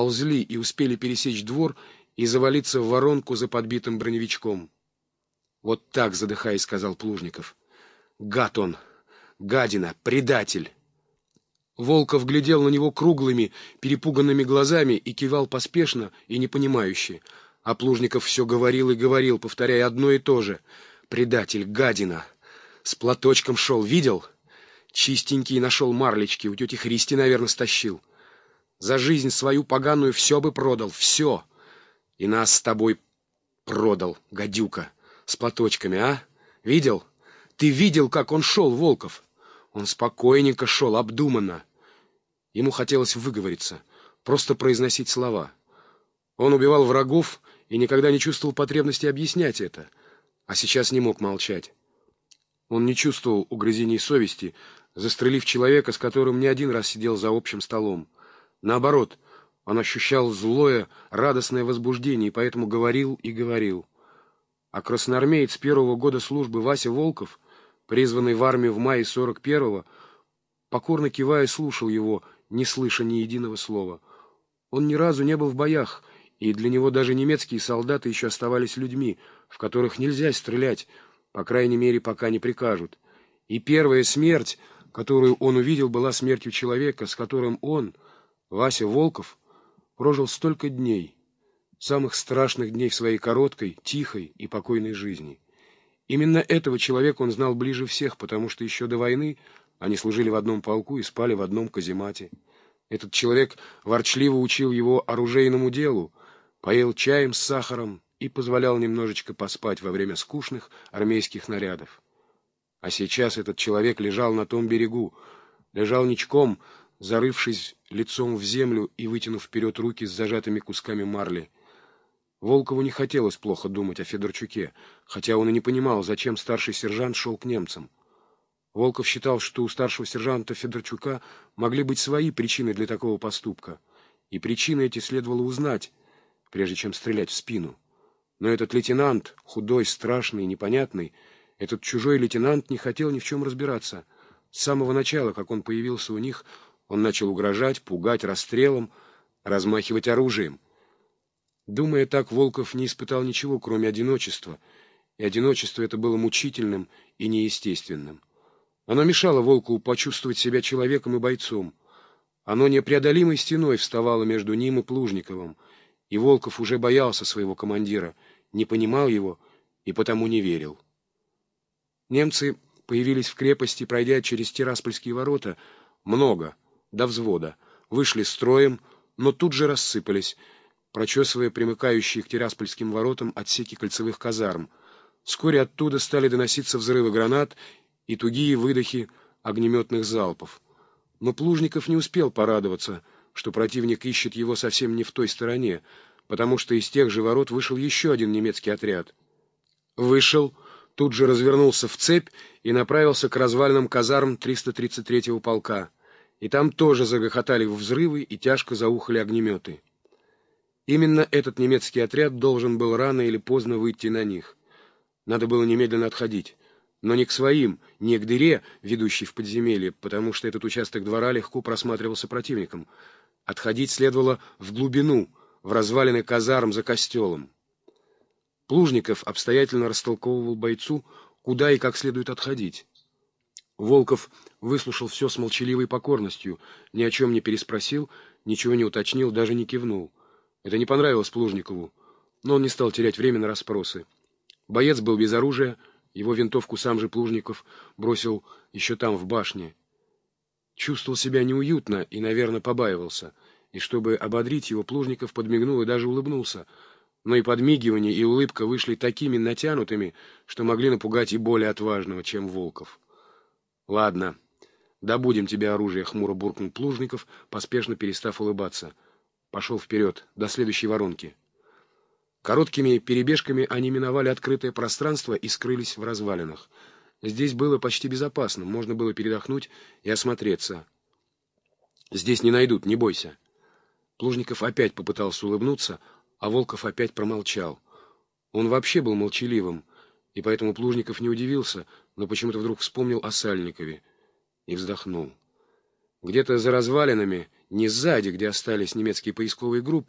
ползли и успели пересечь двор и завалиться в воронку за подбитым броневичком. «Вот так, задыхаясь, — сказал Плужников. Гад он! Гадина! Предатель!» Волков глядел на него круглыми, перепуганными глазами и кивал поспешно и непонимающе. А Плужников все говорил и говорил, повторяя одно и то же. «Предатель! Гадина! С платочком шел, видел?» Чистенький нашел марлечки, у тети Христи, наверное, стащил. За жизнь свою поганую все бы продал, все. И нас с тобой продал, гадюка, с платочками, а? Видел? Ты видел, как он шел, Волков? Он спокойненько шел, обдуманно. Ему хотелось выговориться, просто произносить слова. Он убивал врагов и никогда не чувствовал потребности объяснять это, а сейчас не мог молчать. Он не чувствовал угрызений совести, застрелив человека, с которым не один раз сидел за общим столом. Наоборот, он ощущал злое, радостное возбуждение, и поэтому говорил и говорил. А красноармеец первого года службы Вася Волков, призванный в армию в мае 41-го, покорно кивая, слушал его, не слыша ни единого слова. Он ни разу не был в боях, и для него даже немецкие солдаты еще оставались людьми, в которых нельзя стрелять, по крайней мере, пока не прикажут. И первая смерть которую он увидел, была смертью человека, с которым он, Вася Волков, прожил столько дней, самых страшных дней в своей короткой, тихой и покойной жизни. Именно этого человека он знал ближе всех, потому что еще до войны они служили в одном полку и спали в одном каземате. Этот человек ворчливо учил его оружейному делу, поел чаем с сахаром и позволял немножечко поспать во время скучных армейских нарядов. А сейчас этот человек лежал на том берегу, лежал ничком, зарывшись лицом в землю и вытянув вперед руки с зажатыми кусками марли. Волкову не хотелось плохо думать о Федорчуке, хотя он и не понимал, зачем старший сержант шел к немцам. Волков считал, что у старшего сержанта Федорчука могли быть свои причины для такого поступка, и причины эти следовало узнать, прежде чем стрелять в спину. Но этот лейтенант, худой, страшный, непонятный, этот чужой лейтенант не хотел ни в чем разбираться. С самого начала, как он появился у них, он начал угрожать, пугать расстрелом, размахивать оружием. Думая так, Волков не испытал ничего, кроме одиночества, и одиночество это было мучительным и неестественным. Оно мешало Волкову почувствовать себя человеком и бойцом. Оно непреодолимой стеной вставало между ним и Плужниковым, и Волков уже боялся своего командира, не понимал его и потому не верил. Немцы появились в крепости, пройдя через Тираспольские ворота, много, до взвода, вышли строем, но тут же рассыпались, прочесывая примыкающие к Тираспольским воротам отсеки кольцевых казарм. Вскоре оттуда стали доноситься взрывы гранат и тугие выдохи огнеметных залпов. Но Плужников не успел порадоваться, что противник ищет его совсем не в той стороне, потому что из тех же ворот вышел еще один немецкий отряд. Вышел тут же развернулся в цепь и направился к развалинам казарм 333-го полка. И там тоже загохотали взрывы и тяжко заухали огнеметы. Именно этот немецкий отряд должен был рано или поздно выйти на них. Надо было немедленно отходить. Но не к своим, не к дыре, ведущей в подземелье, потому что этот участок двора легко просматривался противником. Отходить следовало в глубину, в развалины казарм за костелом. Плужников обстоятельно растолковывал бойцу, куда и как следует отходить. Волков выслушал все с молчаливой покорностью, ни о чем не переспросил, ничего не уточнил, даже не кивнул. Это не понравилось Плужникову, но он не стал терять время на расспросы. Боец был без оружия, его винтовку сам же Плужников бросил еще там, в башне. Чувствовал себя неуютно и, наверное, побаивался. И чтобы ободрить его, Плужников подмигнул и даже улыбнулся — но и подмигивание, и улыбка вышли такими натянутыми, что могли напугать и более отважного, чем Волков. «Ладно, добудем тебе оружие», — хмуро буркнул Плужников, поспешно перестав улыбаться. Пошел вперед, до следующей воронки. Короткими перебежками они миновали открытое пространство и скрылись в развалинах. Здесь было почти безопасно, можно было передохнуть и осмотреться. «Здесь не найдут, не бойся». Плужников опять попытался улыбнуться, а Волков опять промолчал. Он вообще был молчаливым, и поэтому Плужников не удивился, но почему-то вдруг вспомнил о Сальникове и вздохнул. Где-то за развалинами не сзади, где остались немецкие поисковые группы,